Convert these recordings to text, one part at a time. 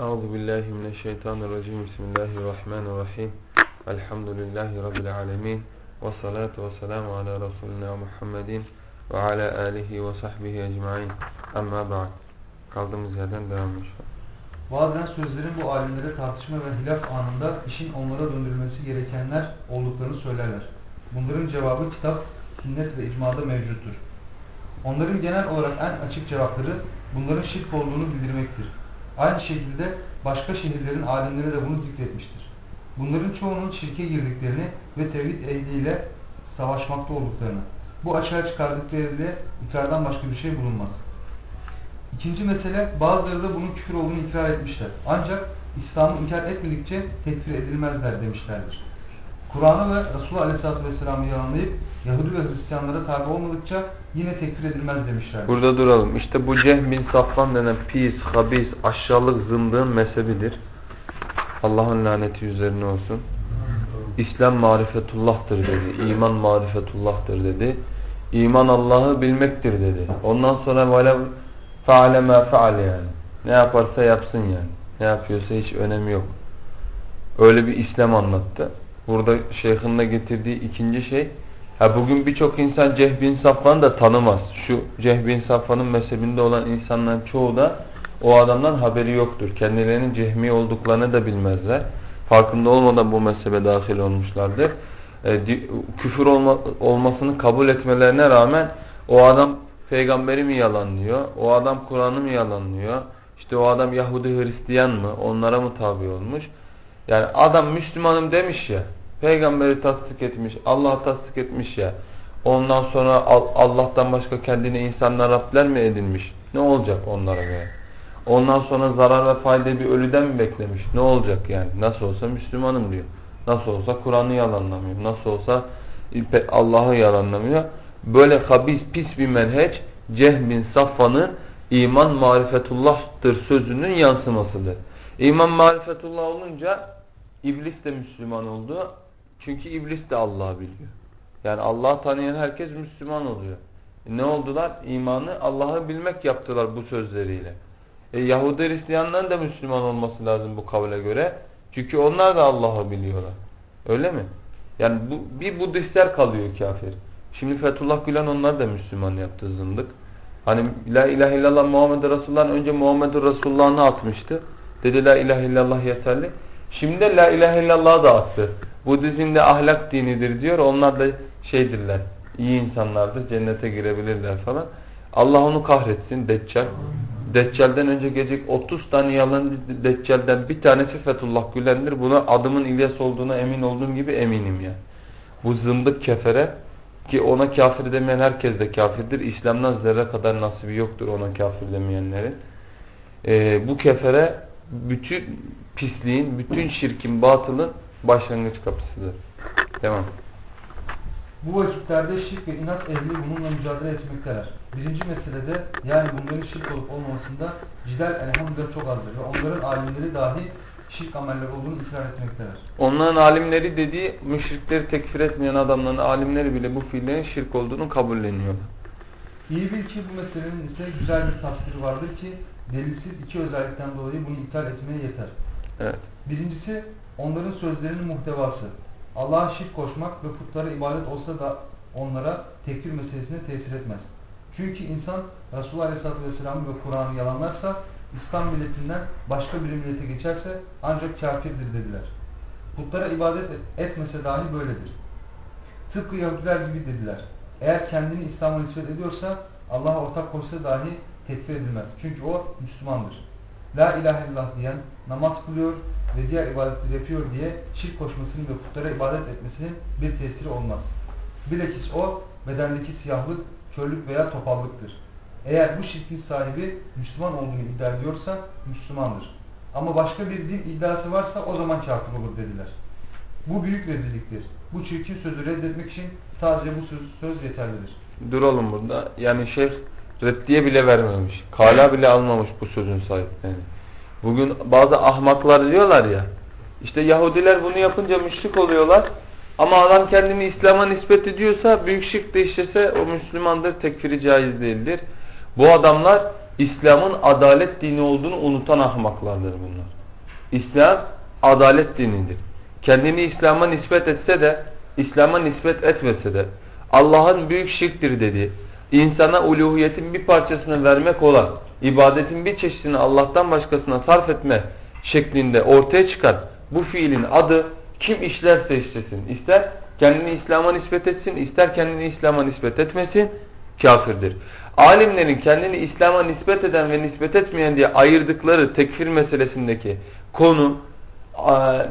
Euzu billahi mineşşeytanirracim. Bismillahirrahmanirrahim. Elhamdülillahi rabbil alamin. Ve salatu ve selamu ala Resulina Muhammedin ve ala alihi ve sahbihi ecmaîn. Amma ba'd. Kaldığımız yerden devam inşallah. Bazen sözlerin bu alimlere tartışma ve hilaf anında işin onlara döndürülmesi gerekenler olduklarını söylerler. Bunların cevabı kitap, sünnet ve icmada mevcuttur. Onların genel olarak en açık cevapları bunların şirk olduğunu bildirmektir. Aynı şekilde başka şehirlerin alimleri de bunu zikretmiştir. Bunların çoğunun şirke girdiklerini ve tevhid ehliyle savaşmakta olduklarını, bu açığa çıkardıklarıyla ikrardan başka bir şey bulunmaz. İkinci mesele, bazıları da bunun küfür olduğunu ikrar etmişler. Ancak İslam'ı inkar etmedikçe tekfir edilmezler demişlerdir. Kur'an'ı ve Resulullah Aleyhisselatü Vesselam'ı yalanlayıp Yahudi ve Hristiyanlara tabi olmadıkça yine tekfir edilmez demişlerdir. Burada duralım. İşte bu Cehm bin Safvan denen pis, habis, aşağılık zındığın mezhebidir. Allah'ın laneti üzerine olsun. İslam marifetullah'tır dedi. İman marifetullah'tır dedi. İman Allah'ı bilmektir dedi. Ondan sonra velev faale ma faale yani. Ne yaparsa yapsın yani. Ne yapıyorsa hiç önemi yok. Öyle bir İslam anlattı. Burada şeyhin de getirdiği ikinci şey ha bugün birçok insan Cehbin Safvan'ı da tanımaz. Şu Cehbin Safvan'ın mezhebinde olan insanların çoğu da o adamdan haberi yoktur. Kendilerinin cehmi olduklarını da bilmezler. Farkında olmadan bu mezhebe dahil olmuşlardır. E, küfür olma, olmasını kabul etmelerine rağmen o adam peygamberi mi yalanlıyor? O adam Kur'an'ı mı yalanlıyor? İşte o adam Yahudi Hristiyan mı? Onlara mı tabi olmuş? Yani adam Müslümanım demiş ya. Peygamberi tasdik etmiş. Allah'ı tasdik etmiş ya. Ondan sonra Allah'tan başka kendine insanlar Rabler mi edinmiş? Ne olacak onlara göre? Ondan sonra zarar ve fayda bir ölüden mi beklemiş? Ne olacak yani? Nasıl olsa Müslümanım diyor. Nasıl olsa Kur'an'ı yalanlamıyor. Nasıl olsa Allah'ı yalanlamıyor. Böyle habis, pis bir menheç Cehmin Safvan'ın iman marifetullah'tır sözünün yansımasıdır. İman marifetullah olunca İblis de Müslüman oldu. Çünkü iblis de Allah'ı biliyor. Yani Allah'ı tanıyan herkes Müslüman oluyor. E ne oldular? İmanı Allah'ı bilmek yaptılar bu sözleriyle. E, Yahudi Hristiyanların da Müslüman olması lazım bu kavle göre. Çünkü onlar da Allah'ı biliyorlar. Öyle mi? Yani bu, bir Budistler kalıyor kafir. Şimdi Fethullah Gülen onlar da Müslüman yaptı zındık. Hani La ilahe illallah Muhammed Resulullah'ın önce Muhammed Resulullah'ını atmıştı. Dedi La ilahe illallah yeterli. Şimdi La ilahe illallah da attı. Budizmde ahlak dinidir diyor. Onlar da şeydirler. iyi insanlardır. Cennete girebilirler falan. Allah onu kahretsin Deccal. Deccal'den önce gelecek 30 tane yalan Deccal'den bir tanesi Fethullah Gülen'dir. Buna adımın İlyas olduğuna emin olduğum gibi eminim ya. Bu zındık kefere ki ona kafir demeyen herkes de kafirdir. İslam'dan zerre kadar nasibi yoktur ona kafir demeyenlerin. Ee, bu kefere bütün pisliğin, bütün şirkin, batılın başlangıç kapısıdır. Devam. Bu vakitlerde şirk ve inat ehli bununla mücadele etmekteler. Birinci meselede yani bunların şirk olup olmamasında cidel elhamdülillah çok azdır ve onların alimleri dahi şirk amelleri olduğunu ikrar etmekteler. Onların alimleri dediği müşrikleri tekfir etmeyen adamların alimleri bile bu fiillerin şirk olduğunu kabulleniyorlar. İyi bil ki bu meselenin ise güzel bir tasviri vardır ki delilsiz iki özellikten dolayı bunu iptal etmeye yeter. Evet. Birincisi onların sözlerinin muhtevası. Allah'a şirk koşmak ve putlara ibadet olsa da onlara tekfir meselesine tesir etmez. Çünkü insan Resulullah Aleyhisselatü Vesselam'ı ve Kur'an'ı yalanlarsa İslam milletinden başka bir millete geçerse ancak kafirdir dediler. Putlara ibadet etmese dahi böyledir. Tıpkı Yahudiler gibi dediler. Eğer kendini İslam'a nispet ediyorsa Allah'a ortak koşsa dahi tekfir edilmez. Çünkü o Müslümandır. La ilahe illallah diyen namaz kılıyor ve diğer ibadetleri yapıyor diye şirk koşmasının ve putlara ibadet etmesinin bir tesiri olmaz. Bilakis o bedendeki siyahlık, körlük veya topallıktır. Eğer bu şirkin sahibi Müslüman olduğunu iddia ediyorsa Müslümandır. Ama başka bir din iddiası varsa o zaman kafir olur dediler. Bu büyük rezilliktir. Bu çirkin sözü reddetmek için sadece bu söz, söz yeterlidir. Duralım burada. Yani şeyh reddiye bile vermemiş. Kala bile almamış bu sözün sahiplerini. Bugün bazı ahmaklar diyorlar ya. İşte Yahudiler bunu yapınca müşrik oluyorlar. Ama adam kendini İslam'a nispet ediyorsa büyük şirk de işlese o Müslümandır, tekfiri caiz değildir. Bu adamlar İslam'ın adalet dini olduğunu unutan ahmaklardır bunlar. İslam adalet dinidir. Kendini İslam'a nispet etse de, İslam'a nispet etmese de, Allah'ın büyük şirktir dediği, insana uluhiyetin bir parçasını vermek olan, ibadetin bir çeşidini Allah'tan başkasına sarf etme şeklinde ortaya çıkar. Bu fiilin adı kim işlerse işlesin. İster kendini İslam'a nispet etsin, ister kendini İslam'a nispet etmesin, kafirdir. Alimlerin kendini İslam'a nispet eden ve nispet etmeyen diye ayırdıkları tekfir meselesindeki konu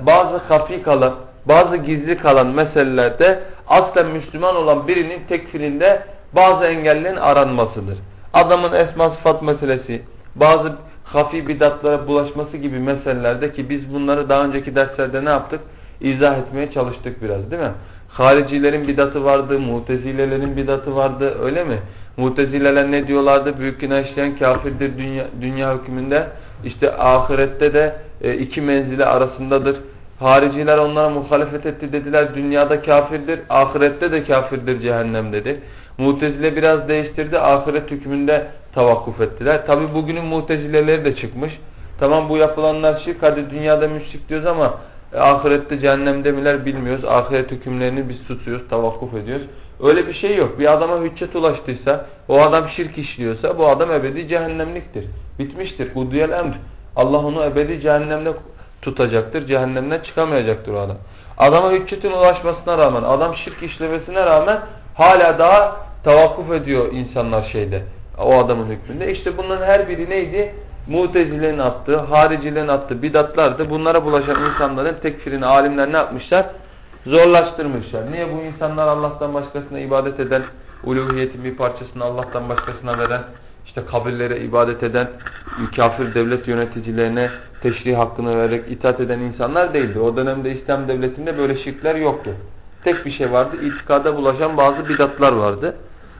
bazı hafi kalan, bazı gizli kalan meselelerde aslen Müslüman olan birinin tekfirinde bazı engellerin aranmasıdır. Adamın esma sıfat meselesi, bazı hafi bidatlara bulaşması gibi meselelerde ki biz bunları daha önceki derslerde ne yaptık? İzah etmeye çalıştık biraz değil mi? Haricilerin bidatı vardı, mutezilelerin bidatı vardı öyle mi? Mutezileler ne diyorlardı? Büyük günah işleyen kafirdir dünya, dünya hükmünde. İşte ahirette de e, iki menzile arasındadır. Hariciler onlara muhalefet etti dediler. Dünyada kafirdir, ahirette de kafirdir cehennem dedi. Mutezile biraz değiştirdi. Ahiret hükmünde tavakkuf ettiler. Tabi bugünün mutezileleri de çıkmış. Tamam bu yapılanlar şirk. Hadi dünyada müşrik diyoruz ama e, ahirette cehennemde miler bilmiyoruz. Ahiret hükümlerini biz tutuyoruz, tavakkuf ediyoruz. Öyle bir şey yok. Bir adama hüccet ulaştıysa, o adam şirk işliyorsa bu adam ebedi cehennemliktir. Bitmiştir. Udiyel emr. Allah onu ebedi cehennemde tutacaktır. Cehennemden çıkamayacaktır o adam. Adama hüccetin ulaşmasına rağmen, adam şirk işlemesine rağmen hala daha tavakkuf ediyor insanlar şeyde. O adamın hükmünde. İşte bunların her biri neydi? Mutezilerin attığı, haricilerin attığı bidatlardı. Bunlara bulaşan insanların tekfirini alimler ne yapmışlar? Zorlaştırmışlar. Niye bu insanlar Allah'tan başkasına ibadet eden, uluhiyetin bir parçasını Allah'tan başkasına veren, işte kabirlere ibadet eden, kafir devlet yöneticilerine teşrih hakkını vererek itaat eden insanlar değildi. O dönemde İslam devletinde böyle şirkler yoktu. Tek bir şey vardı, itikada bulaşan bazı bidatlar vardı.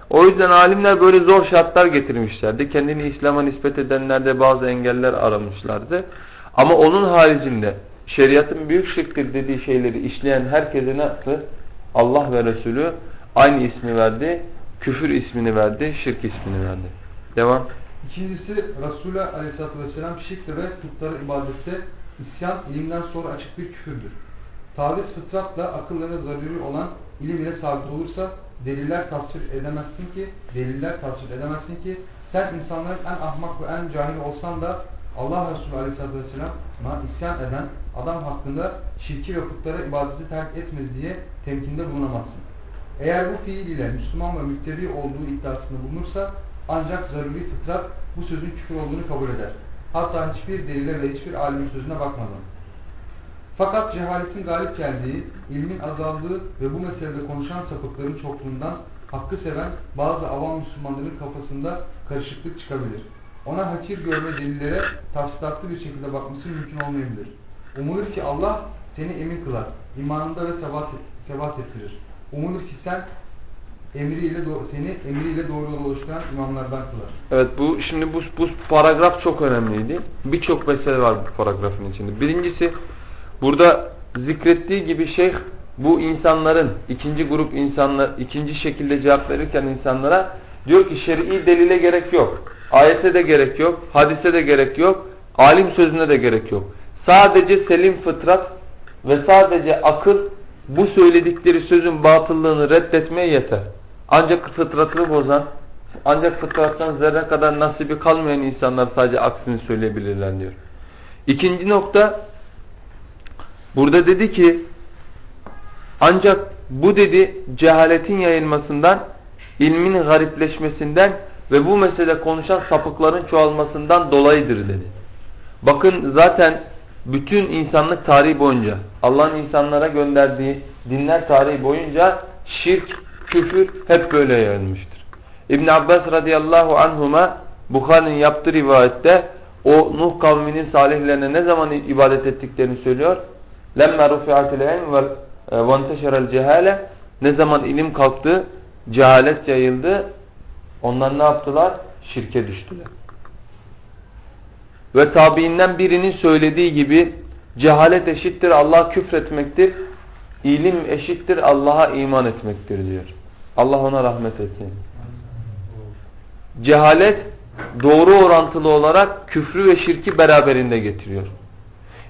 O yüzden alimler böyle zor şartlar getirmişlerdi. Kendini İslam'a nispet edenlerde bazı engeller aramışlardı. Ama onun haricinde şeriatın büyük şirktir dediği şeyleri işleyen herkese ne yaptı? Allah ve Resulü aynı ismi verdi. Küfür ismini verdi, şirk ismini verdi. Devam. İkincisi Resulü Aleyhisselatü Vesselam şirk ve putlara ibadette isyan ilimden sonra açık bir küfürdür. Taviz fıtratla akıllara zaruri olan ilim ile sabit olursa deliller tasvir edemezsin ki deliller tasvir edemezsin ki sen insanların en ahmak ve en cahil olsan da Allah Resulü Aleyhisselatü Vesselam'a isyan eden adam hakkında şirki ve putlara ibadeti terk etmez diye temkinde bulunamazsın. Eğer bu fiil ile Müslüman ve müttebi olduğu iddiasında bulunursa ancak zaruri fıtrat bu sözün küfür olduğunu kabul eder. Hatta hiçbir delile ve hiçbir alimin sözüne bakmadan. Fakat cehaletin galip geldiği, ilmin azaldığı ve bu meselede konuşan sapıkların çokluğundan hakkı seven bazı avam Müslümanların kafasında karışıklık çıkabilir. Ona hakir görme delillere tafsilatlı bir şekilde bakması mümkün olmayabilir. Umulur ki Allah seni emin kılar, imanında ve sebat, sebat ettirir. Umulur ki sen emriyle seni emriyle doğru yola ulaştıran imamlardan kılar. Evet bu şimdi bu, bu paragraf çok önemliydi. Birçok mesele var bu paragrafın içinde. Birincisi burada zikrettiği gibi şeyh bu insanların ikinci grup insanlar ikinci şekilde cevap verirken insanlara diyor ki şer'i delile gerek yok. Ayete de gerek yok, hadise de gerek yok, alim sözüne de gerek yok. Sadece selim fıtrat ve sadece akıl bu söyledikleri sözün batıllığını reddetmeye yeter. Ancak fıtratını bozan, ancak fıtrattan zerre kadar nasibi kalmayan insanlar sadece aksini söyleyebilirler diyor. İkinci nokta, burada dedi ki, ancak bu dedi cehaletin yayılmasından, ilmin garipleşmesinden ve bu mesele konuşan sapıkların çoğalmasından dolayıdır dedi. Bakın zaten bütün insanlık tarihi boyunca Allah'ın insanlara gönderdiği dinler tarihi boyunca şirk, küfür hep böyle yayılmıştır. İbn Abbas radıyallahu anhuma Bukhari'nin yaptığı rivayette o Nuh kavminin salihlerine ne zaman ibadet ettiklerini söylüyor. Lemma rufi'atil ilm ve enteşerel cehale ne zaman ilim kalktı, cehalet yayıldı, onlar ne yaptılar? Şirke düştüler. Ve tabiinden birinin söylediği gibi cehalet eşittir Allah küfretmektir. İlim eşittir Allah'a iman etmektir diyor. Allah ona rahmet etsin. Cehalet doğru orantılı olarak küfrü ve şirki beraberinde getiriyor.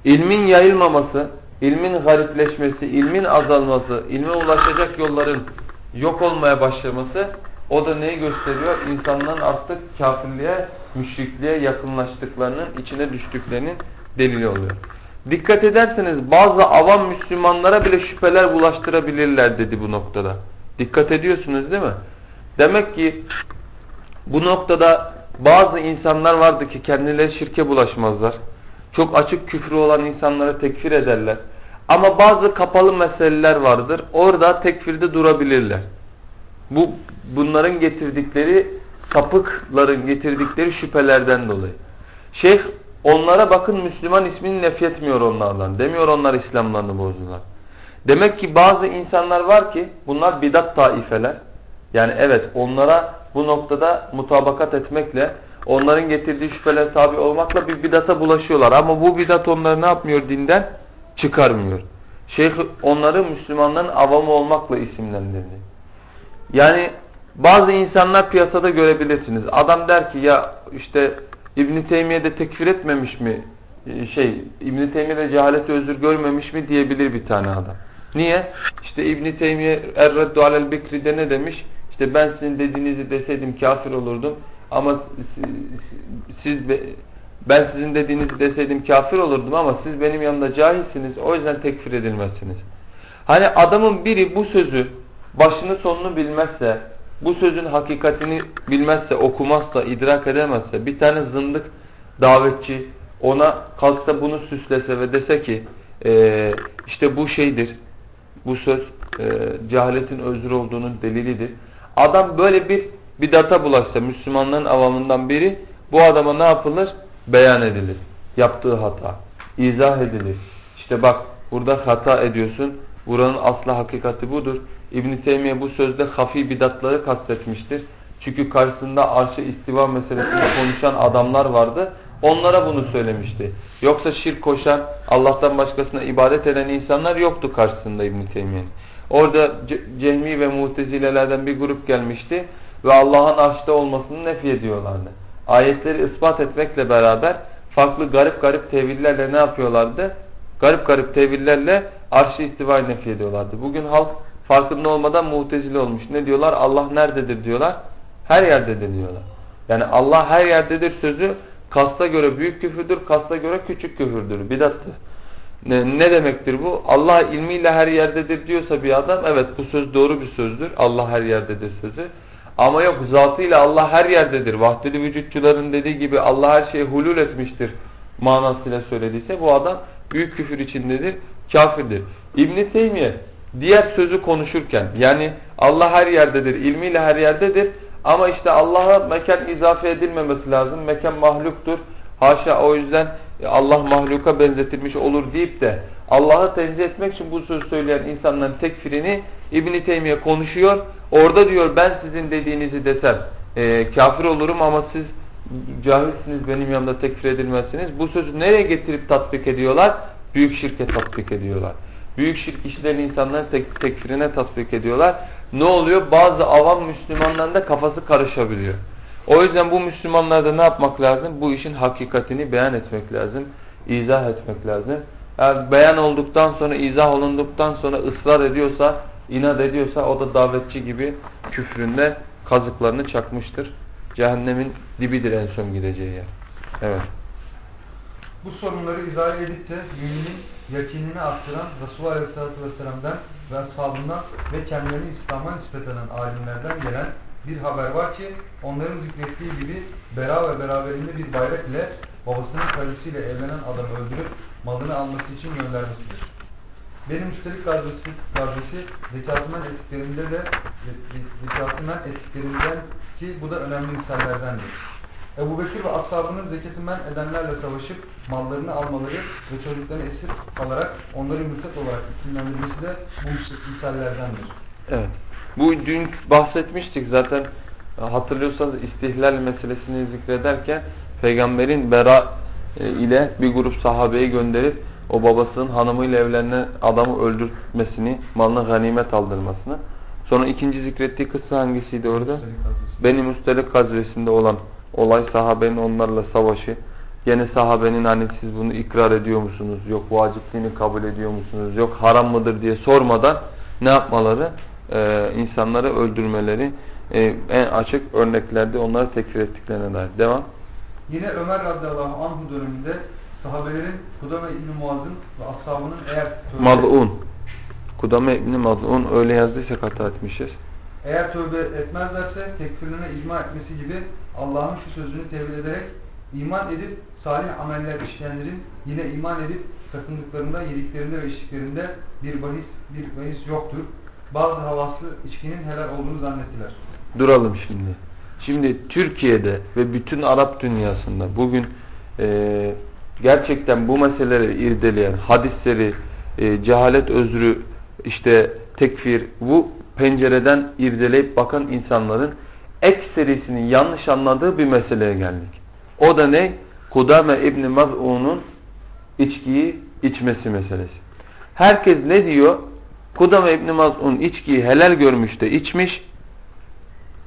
İlmin yayılmaması, ilmin garipleşmesi, ilmin azalması, ilme ulaşacak yolların yok olmaya başlaması o da neyi gösteriyor? İnsanların artık kafirliğe, müşrikliğe yakınlaştıklarının, içine düştüklerinin delili oluyor. Dikkat ederseniz bazı avam Müslümanlara bile şüpheler bulaştırabilirler dedi bu noktada. Dikkat ediyorsunuz değil mi? Demek ki bu noktada bazı insanlar vardı ki kendileri şirke bulaşmazlar. Çok açık küfrü olan insanlara tekfir ederler. Ama bazı kapalı meseleler vardır. Orada tekfirde durabilirler. Bu bunların getirdikleri sapıkların getirdikleri şüphelerden dolayı. Şeyh onlara bakın Müslüman ismini nefyetmiyor onlardan. Demiyor onlar İslamlarını bozdular. Demek ki bazı insanlar var ki bunlar bidat taifeler. Yani evet onlara bu noktada mutabakat etmekle onların getirdiği şüpheler tabi olmakla bir bidata bulaşıyorlar. Ama bu bidat onları ne yapmıyor dinden? Çıkarmıyor. Şeyh onları Müslümanların avamı olmakla isimlendirdi. Yani bazı insanlar piyasada görebilirsiniz. Adam der ki ya işte İbn Teymiye de tekfir etmemiş mi? Ee, şey İbn Teymiye de cehaleti özür görmemiş mi diyebilir bir tane adam. Niye? İşte İbn Teymiye Er-Reddu alel Bekri'de ne demiş? İşte ben sizin dediğinizi deseydim kafir olurdum ama siz ben sizin dediğinizi deseydim kafir olurdum ama siz benim yanımda cahilsiniz. O yüzden tekfir edilmezsiniz. Hani adamın biri bu sözü başını sonunu bilmezse, bu sözün hakikatini bilmezse, okumazsa, idrak edemezse, bir tane zındık davetçi ona kalksa bunu süslese ve dese ki e, işte bu şeydir, bu söz e, cehaletin özür olduğunun delilidir. Adam böyle bir bidata bulaşsa Müslümanların avamından biri bu adama ne yapılır? Beyan edilir. Yaptığı hata. izah edilir. İşte bak burada hata ediyorsun. Buranın aslı hakikati budur. İbn-i Teymiye bu sözde hafi bidatları kastetmiştir. Çünkü karşısında arşı istiva meselesini konuşan adamlar vardı. Onlara bunu söylemişti. Yoksa şirk koşan, Allah'tan başkasına ibadet eden insanlar yoktu karşısında İbn-i Teymiye'nin. Orada Cehmi ve Mutezilelerden bir grup gelmişti ve Allah'ın arşta olmasını nefi ediyorlardı. Ayetleri ispat etmekle beraber farklı garip garip tevillerle ne yapıyorlardı? Garip garip tevillerle arşı istivayı nefi ediyorlardı. Bugün halk farkında olmadan mutezile olmuş. Ne diyorlar? Allah nerededir diyorlar. Her yerdedir diyorlar. Yani Allah her yerdedir sözü kasta göre büyük küfürdür, kasta göre küçük küfürdür. Bidattır. Ne, ne demektir bu? Allah ilmiyle her yerdedir diyorsa bir adam evet bu söz doğru bir sözdür. Allah her yerdedir sözü. Ama yok zatıyla Allah her yerdedir. Vahdeli vücutçuların dediği gibi Allah her şeye hulul etmiştir manasıyla söylediyse bu adam büyük küfür içindedir, kafirdir. İbn-i Teymiye diğer sözü konuşurken yani Allah her yerdedir, ilmiyle her yerdedir ama işte Allah'a mekan izafe edilmemesi lazım. Mekan mahluktur. Haşa o yüzden Allah mahluka benzetilmiş olur deyip de Allah'ı tenzih etmek için bu sözü söyleyen insanların tekfirini İbn-i Teymiye konuşuyor. Orada diyor ben sizin dediğinizi desem e, kafir olurum ama siz cahilsiniz benim yanımda tekfir edilmezsiniz. Bu sözü nereye getirip tatbik ediyorlar? Büyük şirke tatbik ediyorlar. Büyük şirk işleyen insanların tek, tekfirine tatbik ediyorlar. Ne oluyor? Bazı avam Müslümanların da kafası karışabiliyor. O yüzden bu Müslümanlarda ne yapmak lazım? Bu işin hakikatini beyan etmek lazım. izah etmek lazım. Eğer beyan olduktan sonra, izah olunduktan sonra ısrar ediyorsa, inat ediyorsa o da davetçi gibi küfründe kazıklarını çakmıştır. Cehennemin dibidir en son gideceği yer. Evet. Bu sorunları izah edip de müminin yakinini arttıran Resulullah Aleyhisselatü Vesselam'dan ve ashabından ve kendilerini İslam'a nispet eden alimlerden gelen bir haber var ki onların zikrettiği gibi bera ve beraberinde bir bayrak ile babasının karısıyla evlenen adamı öldürüp malını alması için göndermesidir. Benim üstelik gazvesi, gazvesi zekatından ettiklerinde de zekatından ettiklerinden ki bu da önemli misallerdendir. Ebu Bekir ve ashabının zekatı men edenlerle savaşıp mallarını almaları ve çocuklarını esir alarak onları mürtet olarak isimlendirmesi de bu misallerdendir. Evet. Bu dün bahsetmiştik zaten hatırlıyorsanız istihlal meselesini zikrederken peygamberin Bera e, ile bir grup sahabeyi gönderip o babasının hanımıyla evlenen adamı öldürtmesini, malına ganimet aldırmasını. Sonra ikinci zikrettiği kıssa hangisiydi orada? Benim Müstelik gazvesinde olan Olay sahabenin onlarla savaşı. Yine sahabenin hani siz bunu ikrar ediyor musunuz? Yok vacipliğini kabul ediyor musunuz? Yok haram mıdır diye sormadan ne yapmaları? Ee, insanları öldürmeleri e, en açık örneklerde onları tekfir ettiklerine dair. Devam. Yine Ömer radıyallahu anhu döneminde sahabelerin Kudame İbni Muaz'ın ve ashabının eğer tövbe, Mal'un. Kudame İbni Mal'un öyle yazdıysak hata etmişiz. eğer tövbe etmezlerse tekfirlerine icma etmesi gibi Allah'ın şu sözünü tevil ederek iman edip salih ameller işleyenlerin yine iman edip sakındıklarında, yediklerinde ve içtiklerinde bir bahis, bir bahis yoktur. Bazı havaslı içkinin helal olduğunu zannettiler. Duralım şimdi. Şimdi Türkiye'de ve bütün Arap dünyasında bugün e, gerçekten bu meseleleri irdeleyen, hadisleri, e, cehalet özrü, işte tekfir, bu pencereden irdeleyip bakan insanların ekserisinin yanlış anladığı bir meseleye geldik. O da ne? Kudame İbni Maz'un'un içkiyi içmesi meselesi. Herkes ne diyor? Kudame İbni Maz'un içkiyi helal görmüş de içmiş.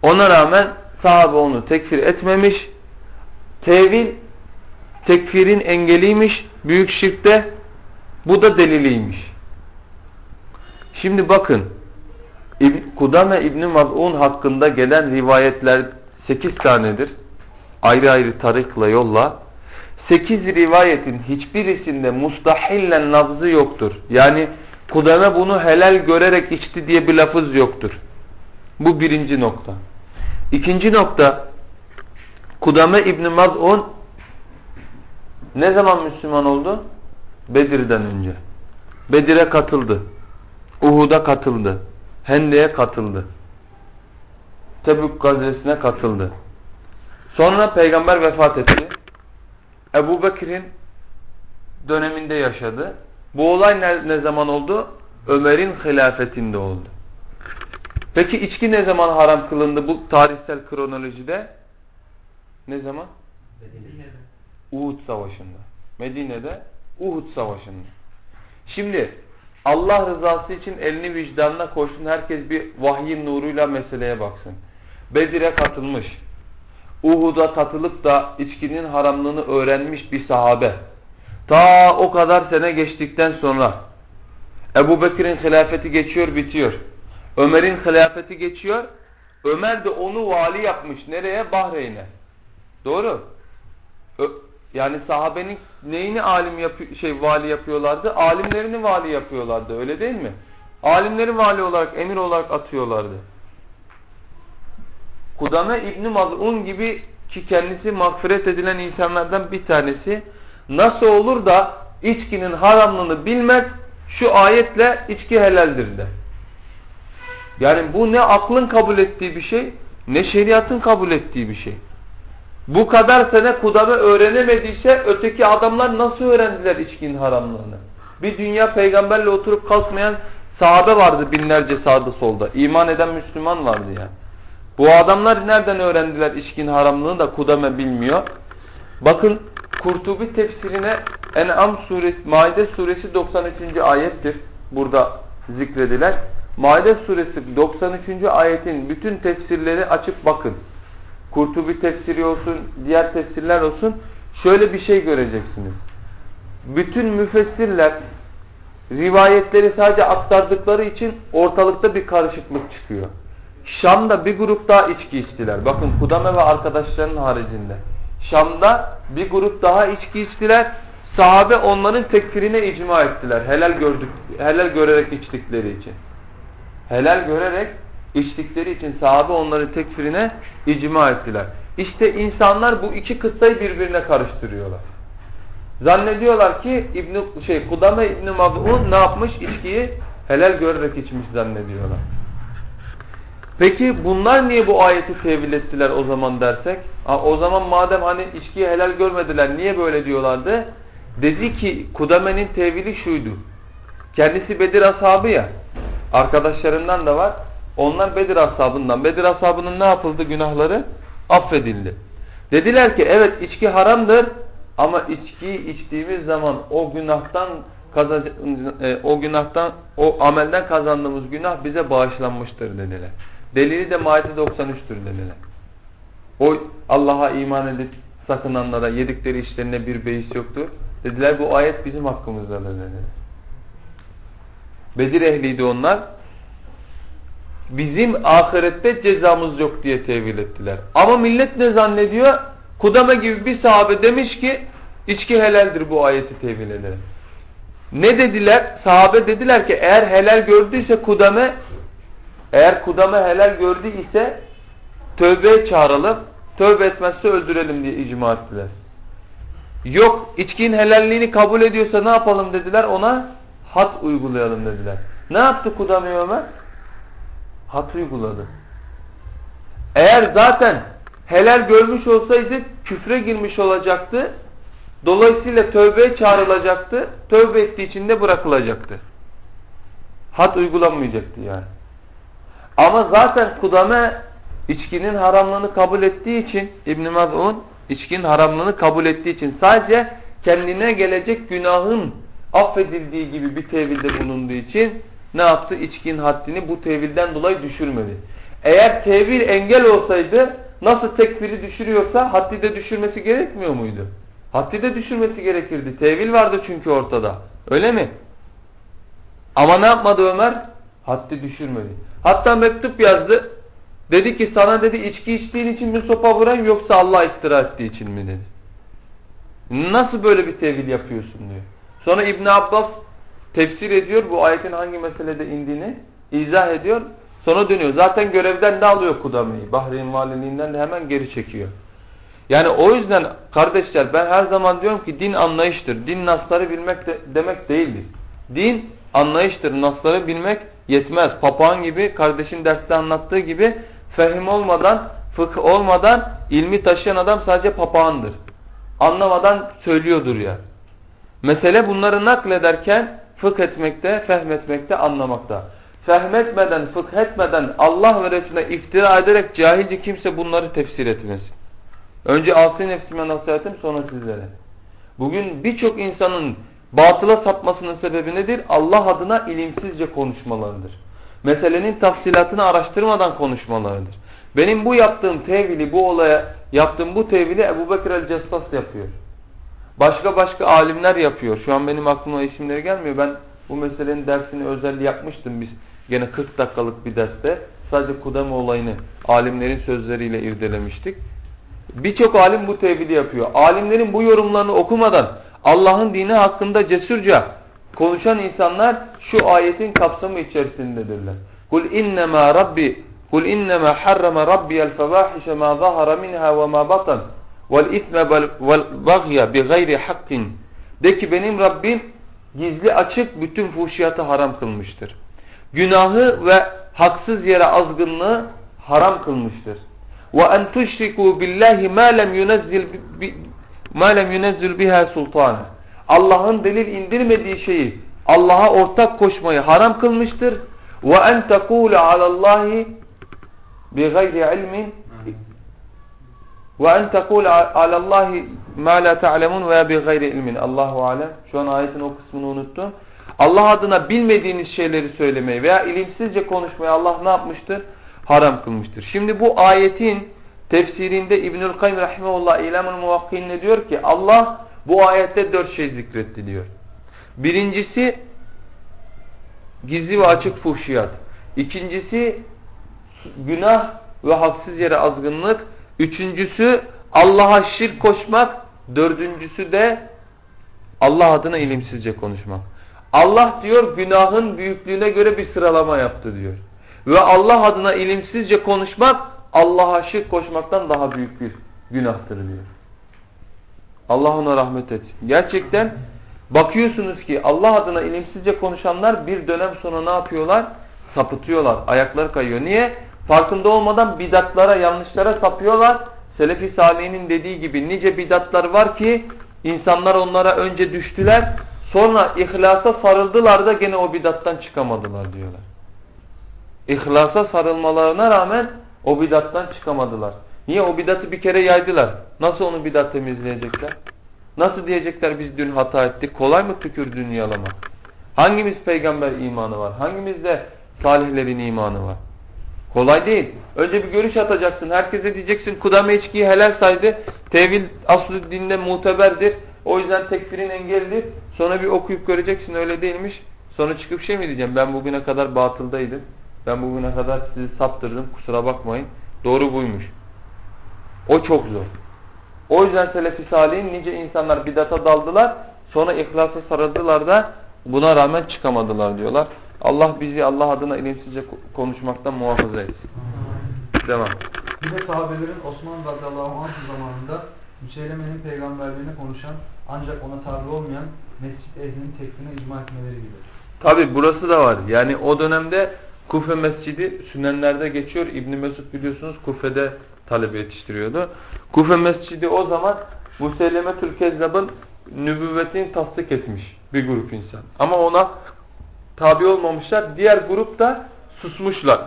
Ona rağmen sahabe onu tekfir etmemiş. Tevil tekfirin engeliymiş büyük şirkte. Bu da deliliymiş. Şimdi bakın İbn Kudame İbni Maz'un hakkında gelen rivayetler 8 tanedir. Ayrı ayrı tarikla yolla. 8 rivayetin hiçbirisinde mustahillen lafzı yoktur. Yani Kudame bunu helal görerek içti diye bir lafız yoktur. Bu birinci nokta. İkinci nokta Kudame İbni Maz'un ne zaman Müslüman oldu? Bedir'den önce. Bedir'e katıldı. Uhud'a katıldı. Hende'ye katıldı. Tebük gazesine katıldı. Sonra peygamber vefat etti. Ebu Bekir'in döneminde yaşadı. Bu olay ne, ne zaman oldu? Ömer'in hilafetinde oldu. Peki içki ne zaman haram kılındı bu tarihsel kronolojide? Ne zaman? Uhud Savaşı'nda. Medine'de Uhud Savaşı'nda. Şimdi Allah rızası için elini vicdanına koysun. Herkes bir vahyin nuruyla meseleye baksın. Bedir'e katılmış. Uhud'a katılıp da içkinin haramlığını öğrenmiş bir sahabe. Ta o kadar sene geçtikten sonra Ebu Bekir'in hilafeti geçiyor bitiyor. Ömer'in hilafeti geçiyor. Ömer de onu vali yapmış. Nereye? Bahreyn'e. Doğru. Ö yani sahabenin neyini alim yapıyor, şey vali yapıyorlardı? Alimlerini vali yapıyorlardı. Öyle değil mi? Alimleri vali olarak, emir olarak atıyorlardı. Kudame İbni Maz'un gibi ki kendisi mağfiret edilen insanlardan bir tanesi nasıl olur da içkinin haramlığını bilmez şu ayetle içki helaldir de. Yani bu ne aklın kabul ettiği bir şey ne şeriatın kabul ettiği bir şey. Bu kadar sene Kudame öğrenemediyse öteki adamlar nasıl öğrendiler içkinin haramlığını? Bir dünya peygamberle oturup kalkmayan sahabe vardı binlerce sağda solda. İman eden Müslüman vardı yani. Bu adamlar nereden öğrendiler içkinin haramlığını da Kudame bilmiyor. Bakın Kurtubi tefsirine En'am suresi, Maide suresi 93. ayettir. Burada zikredilen. Maide suresi 93. ayetin bütün tefsirleri açıp bakın. Kurtubi tefsiri olsun, diğer tefsirler olsun. Şöyle bir şey göreceksiniz. Bütün müfessirler rivayetleri sadece aktardıkları için ortalıkta bir karışıklık çıkıyor. Şam'da bir grup daha içki içtiler. Bakın Kudame ve arkadaşlarının haricinde. Şam'da bir grup daha içki içtiler. Sahabe onların tekfirine icma ettiler. Helal gördük, helal görerek içtikleri için. Helal görerek içtikleri için sahabe onların tekfirine icma ettiler. İşte insanlar bu iki kıssayı birbirine karıştırıyorlar. Zannediyorlar ki İbn şey Kudame İbn Maz'un ne yapmış? İçkiyi helal görerek içmiş zannediyorlar. Peki bunlar niye bu ayeti tevil ettiler o zaman dersek? Ha, o zaman madem hani içkiyi helal görmediler niye böyle diyorlardı? Dedi ki Kudame'nin tevili şuydu. Kendisi Bedir ashabı ya. Arkadaşlarından da var. Onlar Bedir ashabından. Bedir ashabının ne yapıldı günahları? Affedildi. Dediler ki evet içki haramdır ama içkiyi içtiğimiz zaman o günahtan e, o günahtan o amelden kazandığımız günah bize bağışlanmıştır dediler. Delili de Maide 93'tür dediler. O Allah'a iman edip sakınanlara yedikleri işlerine bir beis yoktur. Dediler bu ayet bizim hakkımızda dediler. Bedir ehliydi onlar. Bizim ahirette cezamız yok diye tevil ettiler. Ama millet ne zannediyor? Kudame gibi bir sahabe demiş ki içki helaldir bu ayeti tevil ederek. Ne dediler? Sahabe dediler ki eğer helal gördüyse Kudame eğer Kudame helal gördü ise tövbeye çağıralım. Tövbe etmezse öldürelim diye icma ettiler. Yok içkinin helalliğini kabul ediyorsa ne yapalım dediler ona hat uygulayalım dediler. Ne yaptı Kudame Ömer? Hat uyguladı. Eğer zaten helal görmüş olsaydı küfre girmiş olacaktı. Dolayısıyla tövbeye çağrılacaktı. Tövbe ettiği için de bırakılacaktı. Had uygulanmayacaktı yani. Ama zaten Kudame içkinin haramlığını kabul ettiği için İbn Maz'un içkinin haramlığını kabul ettiği için sadece kendine gelecek günahın affedildiği gibi bir tevilde bulunduğu için ne yaptı? İçkinin haddini bu tevilden dolayı düşürmedi. Eğer tevil engel olsaydı nasıl tekfiri düşürüyorsa haddi de düşürmesi gerekmiyor muydu? Haddi de düşürmesi gerekirdi. Tevil vardı çünkü ortada. Öyle mi? Ama ne yapmadı Ömer? Haddi düşürmedi. Hatta mektup yazdı. Dedi ki sana dedi içki içtiğin için mi sopa vurayım yoksa Allah iftira ettiği için mi dedi. Nasıl böyle bir tevil yapıyorsun diyor. Sonra İbn Abbas tefsir ediyor bu ayetin hangi meselede indiğini izah ediyor. Sonra dönüyor. Zaten görevden de alıyor Kudame'yi. Bahreyn valiliğinden de hemen geri çekiyor. Yani o yüzden kardeşler ben her zaman diyorum ki din anlayıştır. Din nasları bilmek de, demek değildir. Din anlayıştır. Nasları bilmek yetmez. Papağan gibi kardeşin derste anlattığı gibi fehim olmadan, fıkh olmadan ilmi taşıyan adam sadece papağandır. Anlamadan söylüyordur ya. Mesele bunları naklederken fıkh etmekte, fehmetmekte, anlamakta. Fehmetmeden, fıkh etmeden Allah ve Resulüne iftira ederek cahilce kimse bunları tefsir etmesin. Önce alsın nefsime nasihatim sonra sizlere. Bugün birçok insanın batıla sapmasının sebebi nedir? Allah adına ilimsizce konuşmalarıdır. Meselenin tafsilatını araştırmadan konuşmalarıdır. Benim bu yaptığım tevili, bu olaya yaptığım bu tevili Ebu Bekir el-Cessas yapıyor. Başka başka alimler yapıyor. Şu an benim aklıma isimleri gelmiyor. Ben bu meselenin dersini özel yapmıştım biz. Gene 40 dakikalık bir derste. Sadece Kudame olayını alimlerin sözleriyle irdelemiştik. Birçok alim bu tevhidi yapıyor. Alimlerin bu yorumlarını okumadan Allah'ın dini hakkında cesurca konuşan insanlar şu ayetin kapsamı içerisindedirler. Kul innema rabbi kul innema harrama rabbiyel fevahişe ma zahara minha ve ma batan vel isme vel bagya hakkin. De ki benim Rabbim gizli açık bütün fuhşiyatı haram kılmıştır. Günahı ve haksız yere azgınlığı haram kılmıştır. Ve en tuşriku billahi ma lem yunezzil ma lem yunezzil biha sultana. Allah'ın delil indirmediği şeyi Allah'a ortak koşmayı haram kılmıştır. Ve en tekulu alallahi bi gayri ilmin ve en tekul alallahi ma la ta'lemun veya bi gayri ilmin. Allahu alem. Şu an ayetin o kısmını unuttum. Allah adına bilmediğiniz şeyleri söylemeyi veya ilimsizce konuşmayı Allah ne yapmıştır? Haram kılmıştır. Şimdi bu ayetin tefsirinde İbnül Kayyum rahimehullah İlamul Muvakkin diyor ki Allah bu ayette dört şey zikretti diyor. Birincisi gizli ve açık fuhşiyat. İkincisi günah ve haksız yere azgınlık. Üçüncüsü Allah'a şirk koşmak. Dördüncüsü de Allah adına ilimsizce konuşmak. Allah diyor günahın büyüklüğüne göre bir sıralama yaptı diyor. Ve Allah adına ilimsizce konuşmak Allah'a şirk koşmaktan daha büyük bir günahtır diyor. Allah ona rahmet etsin. Gerçekten bakıyorsunuz ki Allah adına ilimsizce konuşanlar bir dönem sonra ne yapıyorlar? Sapıtıyorlar. Ayakları kayıyor. Niye? Farkında olmadan bidatlara, yanlışlara sapıyorlar. Selefi Salih'in dediği gibi nice bidatlar var ki insanlar onlara önce düştüler. Sonra ihlasa sarıldılar da gene o bidattan çıkamadılar diyorlar. İhlasa sarılmalarına rağmen o bidattan çıkamadılar. Niye? O bidatı bir kere yaydılar. Nasıl onu bidat temizleyecekler? Nasıl diyecekler biz dün hata ettik? Kolay mı tükür dünyalamak? Hangimiz peygamber imanı var? Hangimizde salihlerin imanı var? Kolay değil. Önce bir görüş atacaksın. Herkese diyeceksin kudame içkiyi helal saydı. Tevil aslı dinde muteberdir. O yüzden tekfirin engelidir. Sonra bir okuyup göreceksin öyle değilmiş. Sonra çıkıp şey mi diyeceğim ben bugüne kadar batıldaydım. Ben bugüne kadar sizi saptırdım kusura bakmayın. Doğru buymuş. O çok zor. O yüzden Selefi Salih'in nice insanlar bidata daldılar. Sonra ihlasa sarıldılar da buna rağmen çıkamadılar diyorlar. Allah bizi Allah adına ilimsizce konuşmaktan muhafaza etsin. Devam. Yine sahabelerin Osman radıyallahu anh zamanında Müseyleme'nin peygamberliğine konuşan ancak ona tabi olmayan mescit ehlinin tekfirine icma etmeleri gibi. Tabi burası da var. Yani o dönemde Kufe Mescidi Sünenler'de geçiyor. İbn Mesud biliyorsunuz Kufe'de talebe yetiştiriyordu. Kufe Mescidi o zaman Museyleme Türkezzab'ın nübüvvetini tasdik etmiş bir grup insan. Ama ona tabi olmamışlar. Diğer grup da susmuşlar.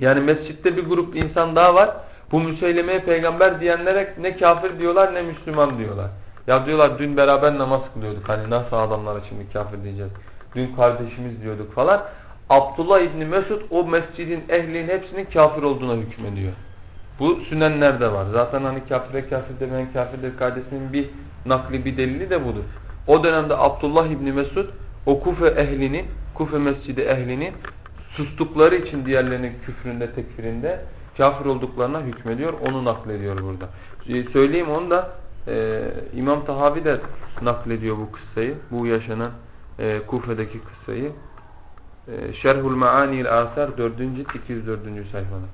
Yani mescitte bir grup insan daha var. Bu Müseyleme'ye peygamber diyenlere ne kafir diyorlar ne Müslüman diyorlar. Ya diyorlar dün beraber namaz kılıyorduk. Hani nasıl adamlara şimdi kafir diyeceğiz. Dün kardeşimiz diyorduk falan. Abdullah İbni Mesud o mescidin ehlinin hepsinin kafir olduğuna hükmediyor. Bu sünenlerde var. Zaten hani kafire kafir demeyen kafirdir kardeşinin bir nakli bir delili de budur. O dönemde Abdullah İbni Mesud o Kufe ehlinin, Kufe mescidi ehlinin sustukları için diğerlerinin küfründe, tekfirinde kafir olduklarına hükmediyor. Onu naklediyor burada. Ee, söyleyeyim onu da e, İmam Tahavi de naklediyor bu kıssayı. Bu yaşanan e, Kufe'deki kıssayı. E, Şerhul Maani'l Asar 4. cilt 204. sayfada.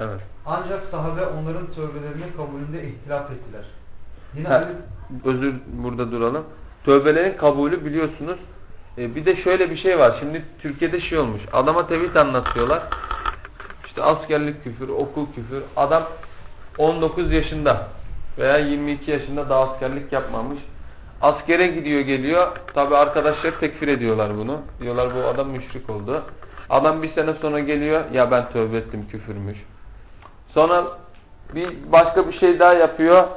Evet. Ancak sahabe onların tövbelerinin kabulünde ihtilaf ettiler. Yine Ha, özür burada duralım. Tövbelerin kabulü biliyorsunuz. E, bir de şöyle bir şey var. Şimdi Türkiye'de şey olmuş. Adama tevhid anlatıyorlar. İşte askerlik küfür, okul küfür. Adam 19 yaşında veya 22 yaşında daha askerlik yapmamış. Askere gidiyor geliyor. Tabi arkadaşlar tekfir ediyorlar bunu. Diyorlar bu adam müşrik oldu. Adam bir sene sonra geliyor. Ya ben tövbe ettim küfürmüş. Sonra bir başka bir şey daha yapıyor.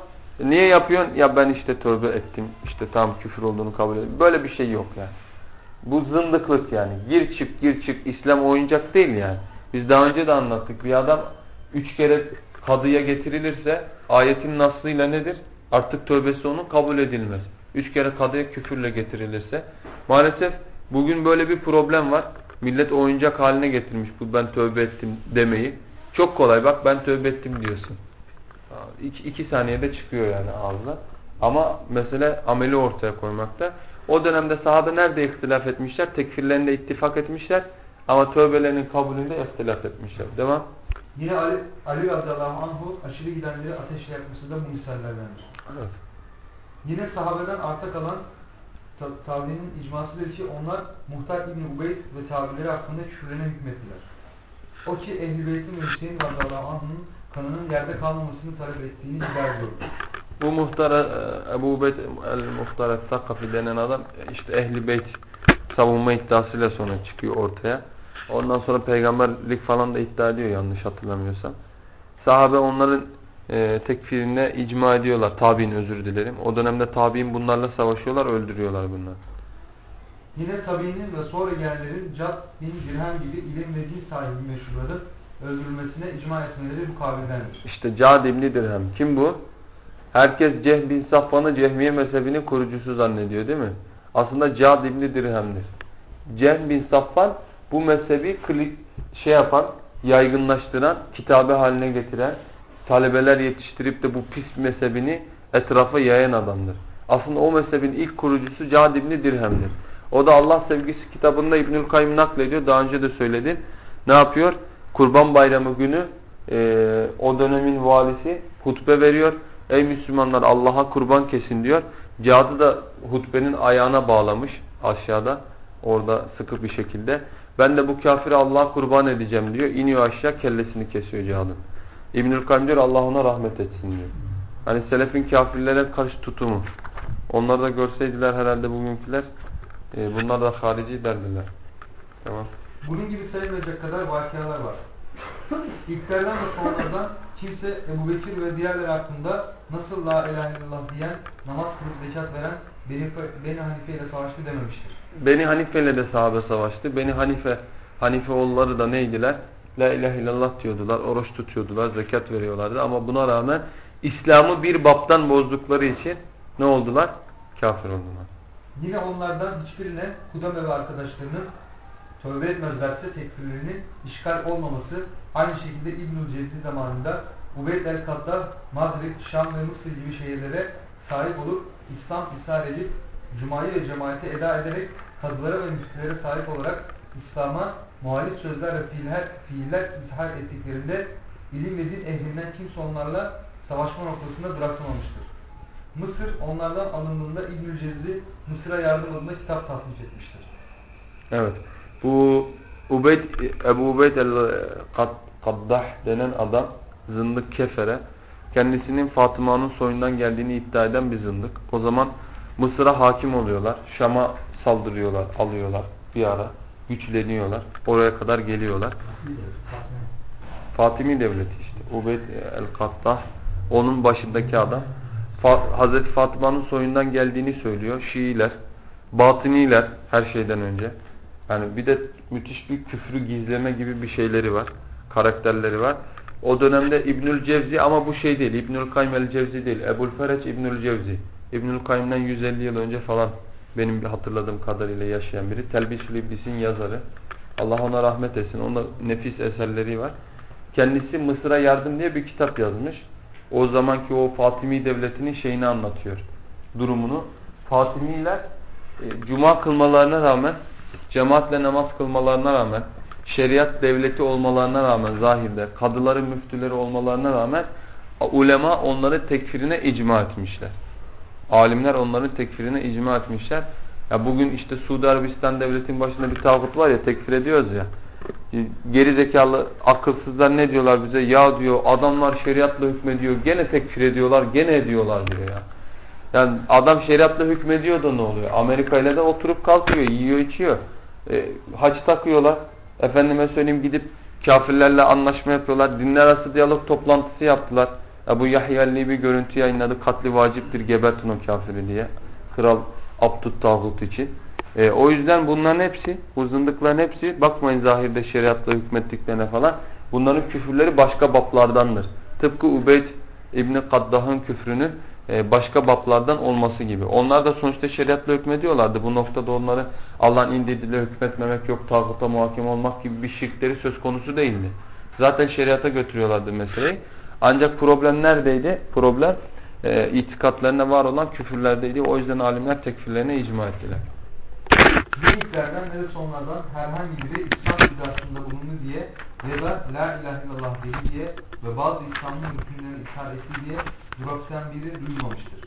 Niye yapıyorsun? Ya ben işte tövbe ettim. İşte tam küfür olduğunu kabul ediyorum. Böyle bir şey yok yani. Bu zındıklık yani. Gir çık gir çık. İslam oyuncak değil yani. Biz daha önce de anlattık. Bir adam üç kere kadıya getirilirse ayetin naslıyla nedir? Artık tövbesi onun kabul edilmez. Üç kere kadıya küfürle getirilirse. Maalesef bugün böyle bir problem var. Millet oyuncak haline getirmiş bu ben tövbe ettim demeyi. Çok kolay bak ben tövbe ettim diyorsun. İki, iki saniyede çıkıyor yani ağzına. Ama mesele ameli ortaya koymakta. O dönemde sahabe nerede ihtilaf etmişler? Tekfirlerinde ittifak etmişler. Ama tövbelerinin kabulünde ihtilaf etmişler. Devam. Yine Ali, Ali radıyallahu anhu aşırı gidenleri ateşle yakması da bu misallerdendir. Evet. Yine sahabeden arta kalan ta tabiinin icmasıdır ki onlar Muhtar İbni Ubeyd ve tabileri hakkında küfürlerine hükmettiler. O ki Ehl-i Beyt'in ve Hüseyin radıyallahu anh'ın kanının yerde kalmamasını talep ettiğini iddia ediyordu. Bu muhtar e, Ebu Ubeyd el-Muhtar el-Sakafi denen adam işte Ehl-i Beyt savunma iddiasıyla sonra çıkıyor ortaya. Ondan sonra peygamberlik falan da iddia ediyor yanlış hatırlamıyorsam. Sahabe onların e, tekfirine icma ediyorlar. Tabi'in özür dilerim. O dönemde tabi'in bunlarla savaşıyorlar, öldürüyorlar bunlar. Yine tabiinin ve sonra gelenlerin Cad bin Dirhem gibi ilim ve din sahibi meşhurların öldürülmesine icma etmeleri bu kabildendir. İşte Cad İbni Dirhem. Kim bu? Herkes Ceh bin Safvan'ı Cehmiye mezhebinin kurucusu zannediyor değil mi? Aslında Cad İbni Dirhem'dir. Ceh bin Safvan bu mezhebi şey yapan, yaygınlaştıran, kitabe haline getiren, talebeler yetiştirip de bu pis mezhebini etrafa yayan adamdır. Aslında o mezhebin ilk kurucusu Cad İbni Dirhem'dir. O da Allah sevgisi kitabında İbnül Kayyum naklediyor. Daha önce de söyledin. Ne yapıyor? Kurban bayramı günü e, o dönemin valisi hutbe veriyor. Ey Müslümanlar Allah'a kurban kesin diyor. Cad'ı da hutbenin ayağına bağlamış aşağıda. Orada sıkı bir şekilde. Ben de bu kafiri Allah'a kurban edeceğim diyor. İniyor aşağı kellesini kesiyor Cad'ın. İbnül Kayyum diyor Allah ona rahmet etsin diyor. Hani selefin kafirlere karşı tutumu. Onları da görseydiler herhalde bugünküler e, bunlar da harici derdiler. Tamam. Bunun gibi sayılmayacak kadar vakialar var. İlklerden ve sonradan kimse Ebu Bekir ve diğerleri hakkında nasıl la ilahe illallah diyen, namaz kılıp zekat veren Beni, Beni Hanife ile savaştı dememiştir. Beni Hanife ile de sahabe savaştı. Beni Hanife Hanife oğulları da neydiler? La ilahe illallah diyordular, oruç tutuyordular, zekat veriyorlardı ama buna rağmen İslam'ı bir baptan bozdukları için ne oldular? Kafir oldular. Yine onlardan hiçbirine Kudame ve arkadaşlarının tövbe etmezlerse tekfirlerinin işgal olmaması aynı şekilde İbnül Cezzi zamanında Ubeyd el-Kattar, Madrid, Şam ve Mısır gibi şehirlere sahip olup İslam ishar edip Cuma'yı ve cemaati eda ederek kadılara ve müftülere sahip olarak İslam'a muhalif sözler ve fiiller, fiiller izhar ettiklerinde ilim ve din ehlinden kimse onlarla savaşma noktasında duraksamamıştır. Mısır onlardan alındığında İbnül Cezzi Mısır'a yardım adına kitap tasnif etmiştir. Evet. Bu Ubeyd, Ebu Ubeyd el-Kaddah denen adam zındık kefere kendisinin Fatıma'nın soyundan geldiğini iddia eden bir zındık. O zaman Mısır'a hakim oluyorlar. Şam'a saldırıyorlar, alıyorlar bir ara. Güçleniyorlar. Oraya kadar geliyorlar. Fatimi devleti işte. Ubeyd el-Kaddah onun başındaki adam. Hazreti Fatıma'nın soyundan geldiğini söylüyor. Şiiler, Batıniler her şeyden önce. Yani bir de müthiş bir küfrü gizleme gibi bir şeyleri var. Karakterleri var. O dönemde İbnül Cevzi ama bu şey değil. İbnül Kayyum el Cevzi değil. Ebul Fereç İbnül Cevzi. İbnül Kayyum'dan 150 yıl önce falan benim hatırladığım kadarıyla yaşayan biri. Telbisül İblis'in yazarı. Allah ona rahmet etsin. Onda nefis eserleri var. Kendisi Mısır'a yardım diye bir kitap yazmış. O zamanki o Fatimi devletinin şeyini anlatıyor. Durumunu. Fatimiler e, cuma kılmalarına rağmen, cemaatle namaz kılmalarına rağmen, şeriat devleti olmalarına rağmen zahirde, kadıları müftüleri olmalarına rağmen ulema onları tekfirine icma etmişler. Alimler onların tekfirine icma etmişler. Ya bugün işte Suudi Arabistan devletin başında bir tağut var ya tekfir ediyoruz ya. Geri zekalı akılsızlar ne diyorlar bize? Ya diyor adamlar şeriatla hükmediyor. Gene tekfir ediyorlar. Gene ediyorlar diyor ya. Yani adam şeriatla hükmediyor da ne oluyor? Amerika ile de oturup kalkıyor. Yiyor içiyor. E, haç takıyorlar. Efendime söyleyeyim gidip kafirlerle anlaşma yapıyorlar. Dinler arası diyalog toplantısı yaptılar. Ebu Yahya'li bir görüntü yayınladı. Katli vaciptir gebertin o kafiri diye. Kral Abdut Tağut için. E, o yüzden bunların hepsi, bu zındıkların hepsi, bakmayın zahirde şeriatla hükmettiklerine falan, bunların küfürleri başka baplardandır. Tıpkı Ubeyd İbni Kaddah'ın küfrünün e, başka baplardan olması gibi. Onlar da sonuçta şeriatla hükmediyorlardı. Bu noktada onları Allah'ın indirdiğiyle hükmetmemek yok, tağuta muhakem olmak gibi bir şirkleri söz konusu değildi. Zaten şeriata götürüyorlardı meseleyi. Ancak problem neredeydi? Problem e, itikatlarında var olan küfürlerdeydi. O yüzden alimler tekfirlerine icma ettiler. Bu ilklerden ve sonlardan herhangi biri İslam iddiasında bulundu diye ya da La ilahe illallah dedi diye ve bazı İslam'ın hükümlerini ishar etti diye duraksayan biri duymamıştır.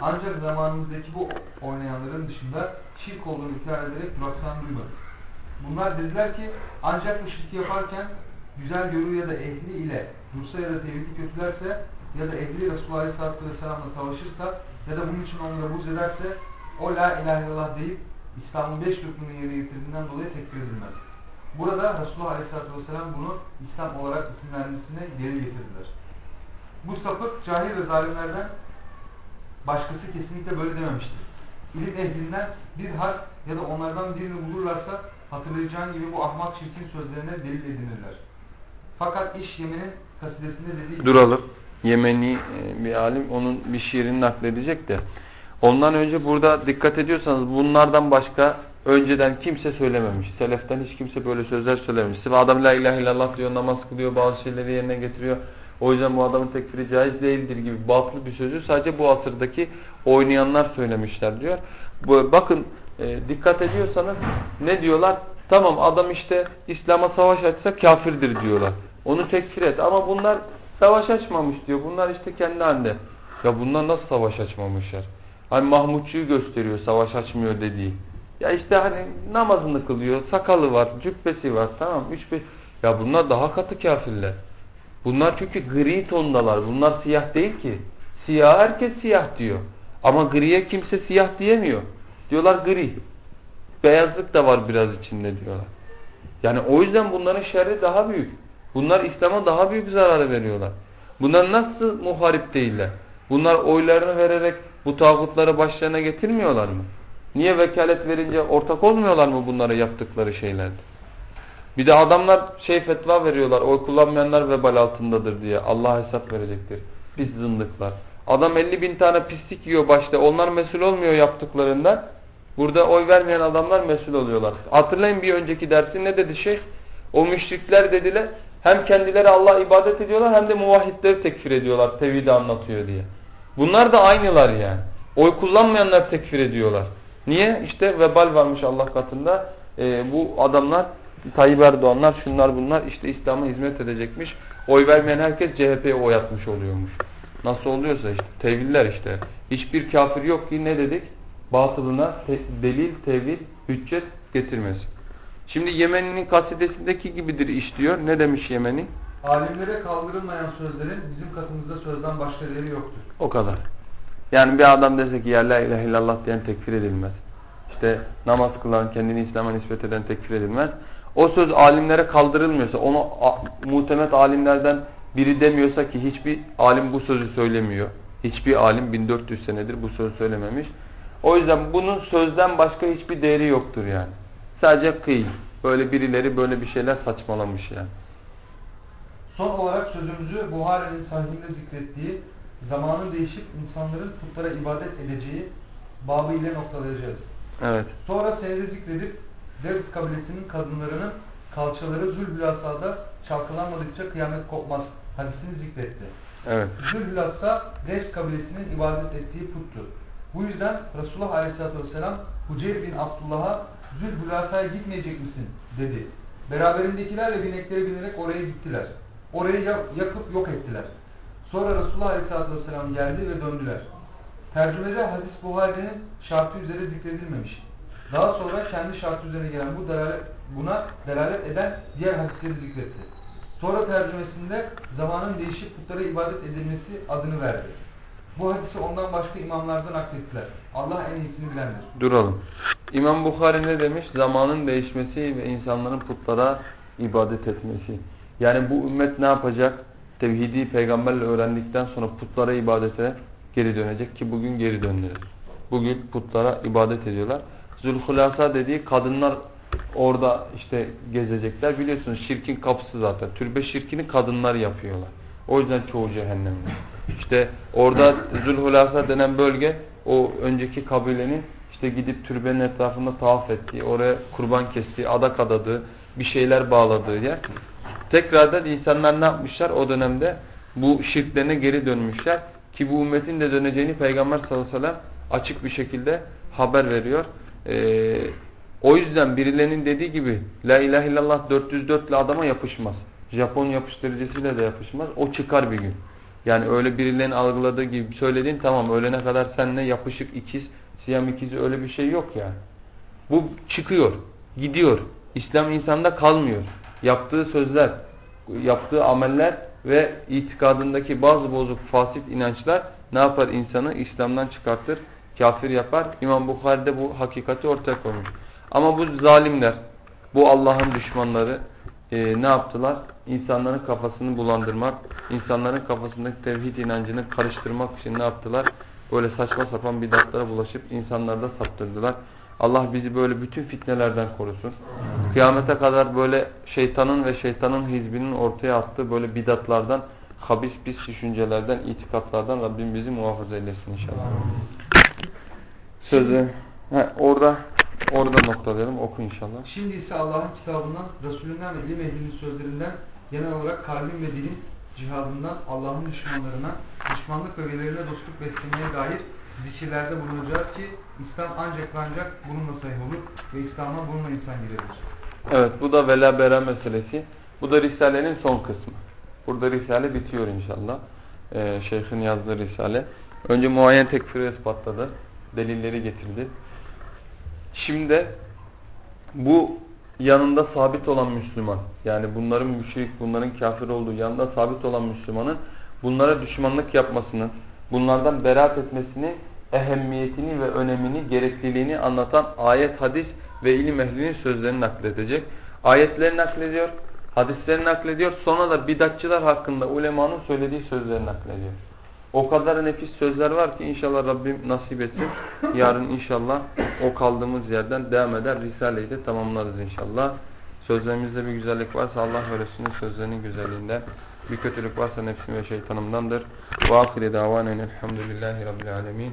Ancak zamanımızdaki bu oynayanların dışında şirk olduğunu ikrar ederek duraksayan duymadık. Bunlar dediler ki ancak bu şirki yaparken güzel görür ya da ehli ile dursa ya da tevhidi kötülerse ya da ehli Resulullah Aleyhisselatü Vesselam'la savaşırsa ya da bunun için onlara buğz ederse o la ilahe illallah deyip İslam'ın beş rüknünü yerine getirdiğinden dolayı tekfir edilmez. Burada Resulullah Aleyhisselatü Vesselam bunu İslam olarak isimlenmesine geri getirdiler. Bu sapık cahil ve zalimlerden başkası kesinlikle böyle dememiştir. İlim ehlinden bir harf ya da onlardan birini bulurlarsa hatırlayacağın gibi bu ahmak çirkin sözlerine delil edinirler. Fakat iş Yemen'in kasidesinde dediği Duralım. Yemeni e, bir alim onun bir şiirini nakledecek de. Ondan önce burada dikkat ediyorsanız bunlardan başka önceden kimse söylememiş. Seleften hiç kimse böyle sözler söylememiş. Ve adam la ilahe illallah diyor, namaz kılıyor, bazı şeyleri yerine getiriyor. O yüzden bu adamın tekfiri caiz değildir gibi batıl bir sözü sadece bu asırdaki oynayanlar söylemişler diyor. Bakın e, dikkat ediyorsanız ne diyorlar? Tamam adam işte İslam'a savaş açsa kafirdir diyorlar. Onu tekfir et ama bunlar savaş açmamış diyor. Bunlar işte kendi halinde. Ya bunlar nasıl savaş açmamışlar? Hani Mahmutçuyu gösteriyor savaş açmıyor dediği. Ya işte hani namazını kılıyor, sakalı var, cübbesi var tamam. Üç beş. Ya bunlar daha katı kafirler. Bunlar çünkü gri tondalar. Bunlar siyah değil ki. Siyah herkes siyah diyor. Ama griye kimse siyah diyemiyor. Diyorlar gri. Beyazlık da var biraz içinde diyorlar. Yani o yüzden bunların şerri daha büyük. Bunlar İslam'a daha büyük zararı veriyorlar. Bunlar nasıl muharip değiller? Bunlar oylarını vererek bu tağutları başlarına getirmiyorlar mı? Niye vekalet verince ortak olmuyorlar mı bunlara yaptıkları şeylerde? Bir de adamlar şey fetva veriyorlar. Oy kullanmayanlar vebal altındadır diye. Allah hesap verecektir. Biz zındıklar. Adam 50 bin tane pislik yiyor başta. Onlar mesul olmuyor yaptıklarından. Burada oy vermeyen adamlar mesul oluyorlar. Hatırlayın bir önceki dersi ne dedi şeyh? O müşrikler dediler hem kendileri Allah ibadet ediyorlar hem de muvahhidleri tekfir ediyorlar. Tevhidi anlatıyor diye. Bunlar da aynılar yani. Oy kullanmayanlar tekfir ediyorlar. Niye? İşte vebal varmış Allah katında. Ee, bu adamlar Tayyip Erdoğanlar şunlar bunlar işte İslam'a hizmet edecekmiş. Oy vermeyen herkes CHP'ye oy atmış oluyormuş. Nasıl oluyorsa işte teviller işte. Hiçbir kafir yok ki ne dedik? Batılına te delil, tevil, hüccet getirmesi. Şimdi Yemeni'nin kasidesindeki gibidir iş. Ne demiş Yemeni? Alimlere kaldırılmayan sözlerin bizim katımızda sözden başka değeri yoktur. O kadar. Yani bir adam dese ki ya la ilahe illallah diyen tekfir edilmez. İşte namaz kılan, kendini İslam'a nispet eden tekfir edilmez. O söz alimlere kaldırılmıyorsa, onu muhtemet alimlerden biri demiyorsa ki hiçbir alim bu sözü söylemiyor. Hiçbir alim 1400 senedir bu sözü söylememiş. O yüzden bunun sözden başka hiçbir değeri yoktur yani. Sadece kıyı. Böyle birileri böyle bir şeyler saçmalamış yani. Son olarak sözümüzü Buhari'nin sahihinde zikrettiği zamanın değişip insanların putlara ibadet edeceği babı ile noktalayacağız. Evet. Sonra senede zikredip Devs kabilesinin kadınlarının kalçaları Zülbilasa'da çalkalanmadıkça kıyamet kopmaz hadisini zikretti. Evet. Zülbilasa Devs kabilesinin ibadet ettiği puttu. Bu yüzden Resulullah Aleyhisselatü Vesselam Huceyr bin Abdullah'a Zülbilasa'ya gitmeyecek misin dedi. Beraberindekilerle binekleri binerek oraya gittiler. Orayı yakıp yok ettiler. Sonra Resulullah Aleyhisselatü Vesselam geldi ve döndüler. Tercümede hadis Buhari'nin şartı üzere zikredilmemiş. Daha sonra kendi şartı üzerine gelen bu delalet, buna delalet eden diğer hadisleri zikretti. Sonra tercümesinde zamanın değişip putlara ibadet edilmesi adını verdi. Bu hadisi ondan başka imamlardan naklettiler. Allah en iyisini bilendir. Duralım. İmam Bukhari ne demiş? Zamanın değişmesi ve insanların putlara ibadet etmesi. Yani bu ümmet ne yapacak? Tevhidi peygamberle öğrendikten sonra putlara ibadete geri dönecek ki bugün geri döndüler. Bugün putlara ibadet ediyorlar. Zülhulasa dediği kadınlar orada işte gezecekler. Biliyorsunuz şirkin kapısı zaten. Türbe şirkini kadınlar yapıyorlar. O yüzden çoğu cehennemde. İşte orada Zülhulasa denen bölge o önceki kabilenin işte gidip türbenin etrafında tavaf ettiği, oraya kurban kestiği, adak adadığı, bir şeyler bağladığı yer. Tekrardan insanlar ne yapmışlar o dönemde? Bu şirklerine geri dönmüşler. Ki bu ümmetin de döneceğini Peygamber sallallahu aleyhi ve sellem açık bir şekilde haber veriyor. Ee, o yüzden birilerinin dediği gibi La ilahe illallah 404 ile adama yapışmaz. Japon yapıştırıcısıyla da yapışmaz. O çıkar bir gün. Yani öyle birilerinin algıladığı gibi söylediğin tamam öğlene kadar seninle yapışık ikiz, siyam ikizi öyle bir şey yok yani. Bu çıkıyor, gidiyor. İslam insanda kalmıyor. Yaptığı sözler, yaptığı ameller ve itikadındaki bazı bozuk fasit inançlar ne yapar insanı? İslam'dan çıkartır, kafir yapar. İmam Bukhari de bu hakikati ortaya koymuş. Ama bu zalimler, bu Allah'ın düşmanları e, ne yaptılar? İnsanların kafasını bulandırmak, insanların kafasındaki tevhid inancını karıştırmak için ne yaptılar? Böyle saçma sapan bidatlara bulaşıp insanları da saptırdılar. Allah bizi böyle bütün fitnelerden korusun. Kıyamete kadar böyle şeytanın ve şeytanın hizbinin ortaya attığı böyle bidatlardan, habis pis düşüncelerden, itikatlardan Rabbim bizi muhafaza eylesin inşallah. Sözü he, orada orada noktalayalım. Oku inşallah. Şimdi ise Allah'ın kitabından, Resulünden ve ilim ehlinin sözlerinden genel olarak kalbin ve dilin cihadından Allah'ın düşmanlarına, düşmanlık bölgelerine dostluk beslemeye dair zikirlerde bulunacağız ki İslam ancak ancak bununla sahih olur ve İslam'a bununla insan girebilir. Evet bu da vela bera meselesi. Bu da Risale'nin son kısmı. Burada Risale bitiyor inşallah. Ee, Şeyh'in yazdığı Risale. Önce muayyen tekfiri ispatladı. Delilleri getirdi. Şimdi bu yanında sabit olan Müslüman yani bunların müşrik, bunların kafir olduğu yanında sabit olan Müslümanın bunlara düşmanlık yapmasını, bunlardan beraat etmesini, ehemmiyetini ve önemini, gerekliliğini anlatan ayet, hadis ve ilim ehlinin sözlerini nakledecek. Ayetleri naklediyor, hadisleri naklediyor, sonra da bidatçılar hakkında ulemanın söylediği sözleri naklediyor. O kadar nefis sözler var ki inşallah Rabbim nasip etsin. Yarın inşallah o kaldığımız yerden devam eder. Risale'yi de tamamlarız inşallah. Sözlerimizde bir güzellik varsa Allah ve Resulünün sözlerinin güzelliğinden. Bir kötülük varsa nefsim ve şeytanımdandır. Ve ahire davanen elhamdülillahi rabbil alemin.